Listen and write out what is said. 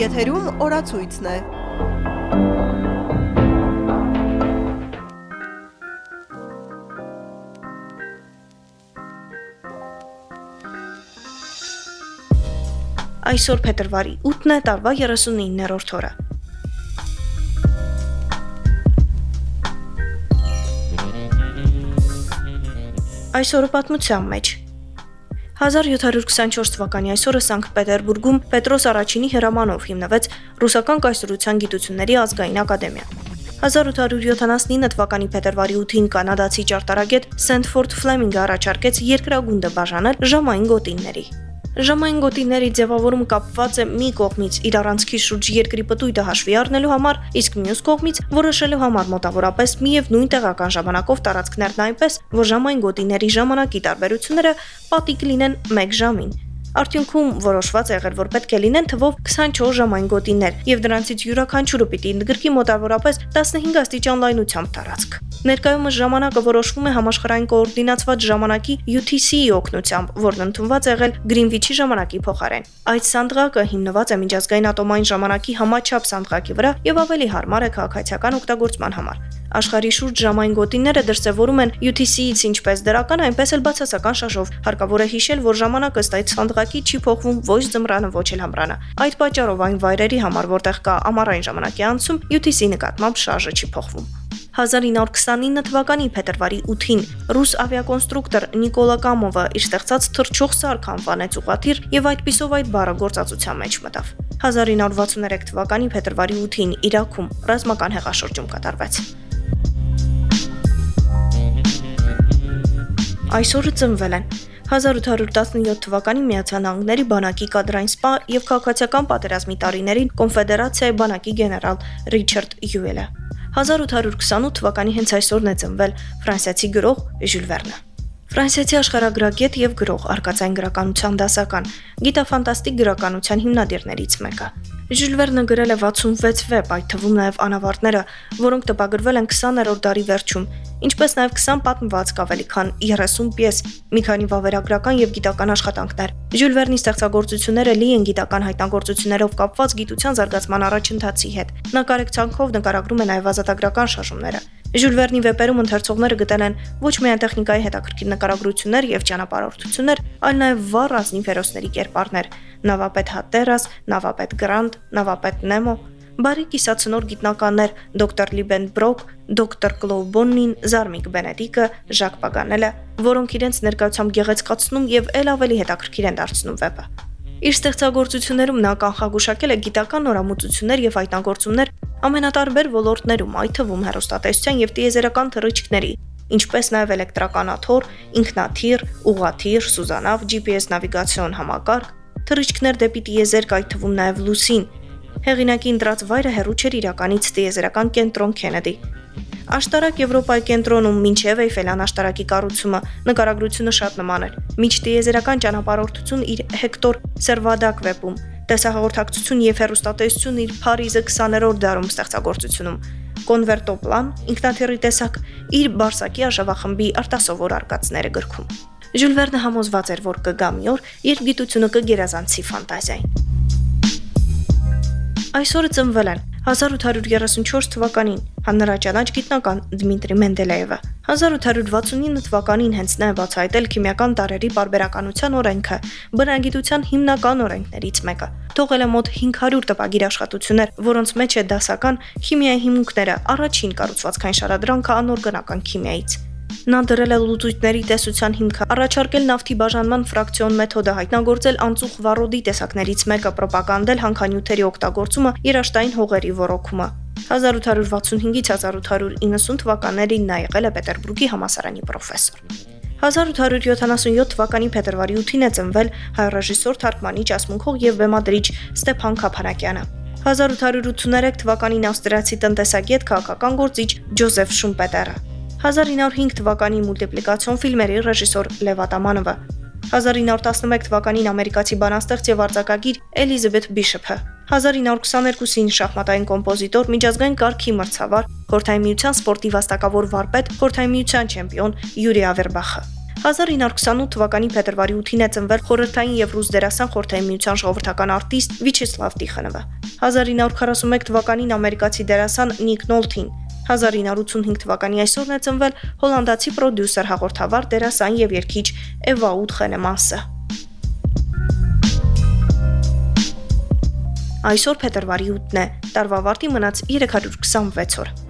Եթերում օրացույցն է։ Այսօր փետրվարի 8-ն է, տարվա 39-րդ օրը։ Այսօրը պատմության մեջ 1724 թվականի այսօրը Սանկտ Պետերբուրգում Պետրոս առաջինի հրամանով հիմնվեց Ռուսական կայսրության գիտությունների ազգային ակադեմիան։ 1879 թվականի փետրվարի 8-ին կանադացի ճարտարագետ Սենթֆորդ Ֆլեմինգը առաջարկեց երկրագունդը բաժանել ժամային գոտիների։ Ժամային գոտիների ձևավորումը կապված է մի կողմից իր առանցքի շուրջ երկրի պտույտը հաշվի առնելու համար, իսկ մյուս կողմից որոշելու համար մոտավորապես միևնույն տեղական ժամանակով տարածքներն այնպես, որ ժամային գոտիների ժամանակի տարբերությունները պատիկ լինեն 1 ժամին։ Արդյունքում որոշված է եղել, որ պետք է լինեն թվով 24 ժամային գոտիներ, եւ դրանցից յուրաքանչյուրը պիտի ընդգրկի մոտավորապես 15 աստիճան լայնությամբ տարածք։ Ներկայումս ժամանակը որոշվում է համաշխարհային կոորդինացված ժամանակի UTC-ի օգնությամբ, որն ընդունված է եղել Գրինվիչի ժամանակի փոխարեն։ Այդ սանդղակը հիմնված է միջազգային ատոմային ժամանակի համաչափ սանդղակի վրա եւ ավելի հարմար է քաղաքացիական օգտագործման համար։ Աշխարհի շուրջ ժամային գոտիները դրսևորում են UTC-ից ինչպես դրական, այնպես էլ բացասական շաշով։ Հարկավոր է հիշել, որ ժամանակը ըստ այդ սանդղակի չի փոխվում ոչ ձմռանը, ոչ էլ ամռանը։ Այդ պատճառով այն վայրերի համար, որտեղ կա ամառային ժամանակի անցում, UTC նկատմամբ շարժը չի փոխվում։ 1929 թվականի փետրվարի 8-ին ռուս ավիակոնստրուկտոր Նիկոլա Կամովը իր ստեղծած թռչող սարք անվանեց ուղաթիր եւ այդպիսով այդ բառը գործածության մեջ մտավ։ 1963 թվականի փետրվարի 8-ին Իրաքում ռազմական հեղաշրջում կատարվեց։ Այսօրը ծնվել են 1817 թվականին Միացյալ Նահանգների բանակի կադրային սպա եւ քաղաքացիական պատերազմի տարիներին կոնֆեդերացիայի բանակի գեներալ Ռիչարդ Յուելը 1828 թվականի հենց այսօրն է ծնվել ֆրանսիացի գրող Ժյուլ Վերնը Ֆրանսիացի աշխարհագրագետ եւ գրող, արկածային գրականության դասական, գիտաֆանտաստիկ գրականության հիմնադիրներից մեկը։ Ժյուլ Վերնը գրել է 66 վեպ, այդ թվում նաև անավարտները, որոնք տպագրվել են 20-րդ դարի վերջում, ինչպես նաև 20 պատմվածք ավելի քան 30 պիես, մի քանի վավերագրական եւ գիտական աշխատանքներ։ Ժյուլ Վերնի ստեղծագործությունները լի են գիտական հայտնագործություններով կապված գիտության զարգացման առաջընթացի հետ։ Նա կարեկցանքով նկարագրում է նաև ազատագրական շարժումները։ Ժյուլ Վերնի վեպերում ընթերցողները գտել են ոչ միայն տեխնիկայի հետաքրքիր նկարագրություններ եւ ճանապարհորդություններ, այլ նաեւ վառ ազնիվ հերոսների կերպարներ՝ նավապետ Հատերաս, նավապետ Գրանտ, նավապետ Նեմո, բարի կիսացնոր գիտնականներ դոկտոր Լիբեն Բրոկ, դոկտոր Կլոու Բոննին, Զարմիկ Բենեդիկը, Ժակ Պագանելը, որոնք իրենց ներկայությամբ գեղեցկացնում եւ ել ավելի հետաքրքիր են դարձնում վեպը։ Իր ստեղծագործություններում նա կանխագուշակել է գիտական նորամուծություններ եւ հայտնագործումներ ամենատարբեր ոլորտներում, այդ թվում հեռուստատեսության եւ տիեզերական թռիչքների, ինչպես նաև էլեկտրականաթոռ, ինքնաթիռ, ուղաթիռ, սուզանավ, GPS նավիգացիոն համակարգ, թռիչքներ դեպի տիեզերք, այդ թվում նաև լուսին, Հեղինակի ընտրած վայրը հերու չէր իրականից տիեզերական կենտրոն Քենեդի։ Աշտարակ Եվրոպայի կենտրոնում մինչև Էյֆելյան աշտարակի կառուցումը նկարագրությունը շատ նման էր։ Միջ տիեզերական ճանապարհորդություն իր Հեկտոր Սերվադակ վեպում, տեսահաղորդակցություն եւ հերոստատեսություն իր Փարիզը 20-րդ դարում ստեղծագործությունում, Կոնվերտոպլան ինքնաթիռի տեսակ իր Բարսակի աշավախմբի արտասովոր արկածները գրքում։ Ժյուլ Վերնը համոզված էր, որ կգա մի օր, երբ գիտությունը կգերազանցի ֆանտազիային։ Այսօրը ծնվել են 1834 թվականին հանրաճանաչ գիտնական Դմիտրի Մենդելեևը 1869 թվականին հենց նա բացահայտել քիմիական տարերի բարբերականության օրենքը, բնագիտության հիմնական օրենքներից մեկը։ Թողել է մոտ 500 տպագիր աշխատություններ, որոնց մեջ է դասական քիմիայի հիմունքները, առաջին կառուցվածքային շարադրանքը անօրգանական քիմիայից։ Նա դրել է լուծույթների տեսության հիմքը, առաջարկել նավթի բաժանման ֆրակցիոն մեթոդը, հայտնագործել անցուխ վառոդի տեսակներից մեկը, ռոպագանդել հանքանյութերի օգտագործումը, երաշտային հողերի ոռոգումը։ 1865-ից 1890 թվականներին նա եղել է Պետերբուրգի համասարանի պրոֆեսոր։ 1877 թվականի փետրվարի 8-ին է ծնվել հայ ռեժիսոր, թարգմանիչ, ասմունքող եւ բեմադրիչ Ստեփան Քափանակյանը։ 1883 թվականին ավստրիացի տնտեսագետ քաղաքական գործիչ Ջոզեֆ Շումպետերը 1905 թվականի մուլտիպլիկացիոն ֆիլմերի ռեժիսոր Լև Ատամանովը 1911 թվականին ամերիկացի բանաստեղծ եւ արձակագիր Էլիզաբեթ Բիշոփը 1922-ին շախմատային կոմպոզիտոր, միջազգային կարգի մրցավար, Խորհրդային միության սպորտի վաստակավոր վարպետ, Խորհրդային միության չեմպիոն Յուրի Ավերբախը 1928 թվականի փետրվարի 8-ին է ծնվել խորհրդային եւ ռուս դերասան խորհրդային միության ժողովրդական արտիստ Վիչեսլավ Տիխանովը։ 1941 թվականին ամերիկացի դերասան Նիկ Նոլթին 1985 թվականի այսօրն է ծնվել հոլանդացի պրոդյուսեր, հաղորդավար, դերասան եւ երգիչ Էվաուդ Խենեմասը։ Այսօր փետրվարի 8-ն է։ Տարվա վարտի մնաց 326 օր։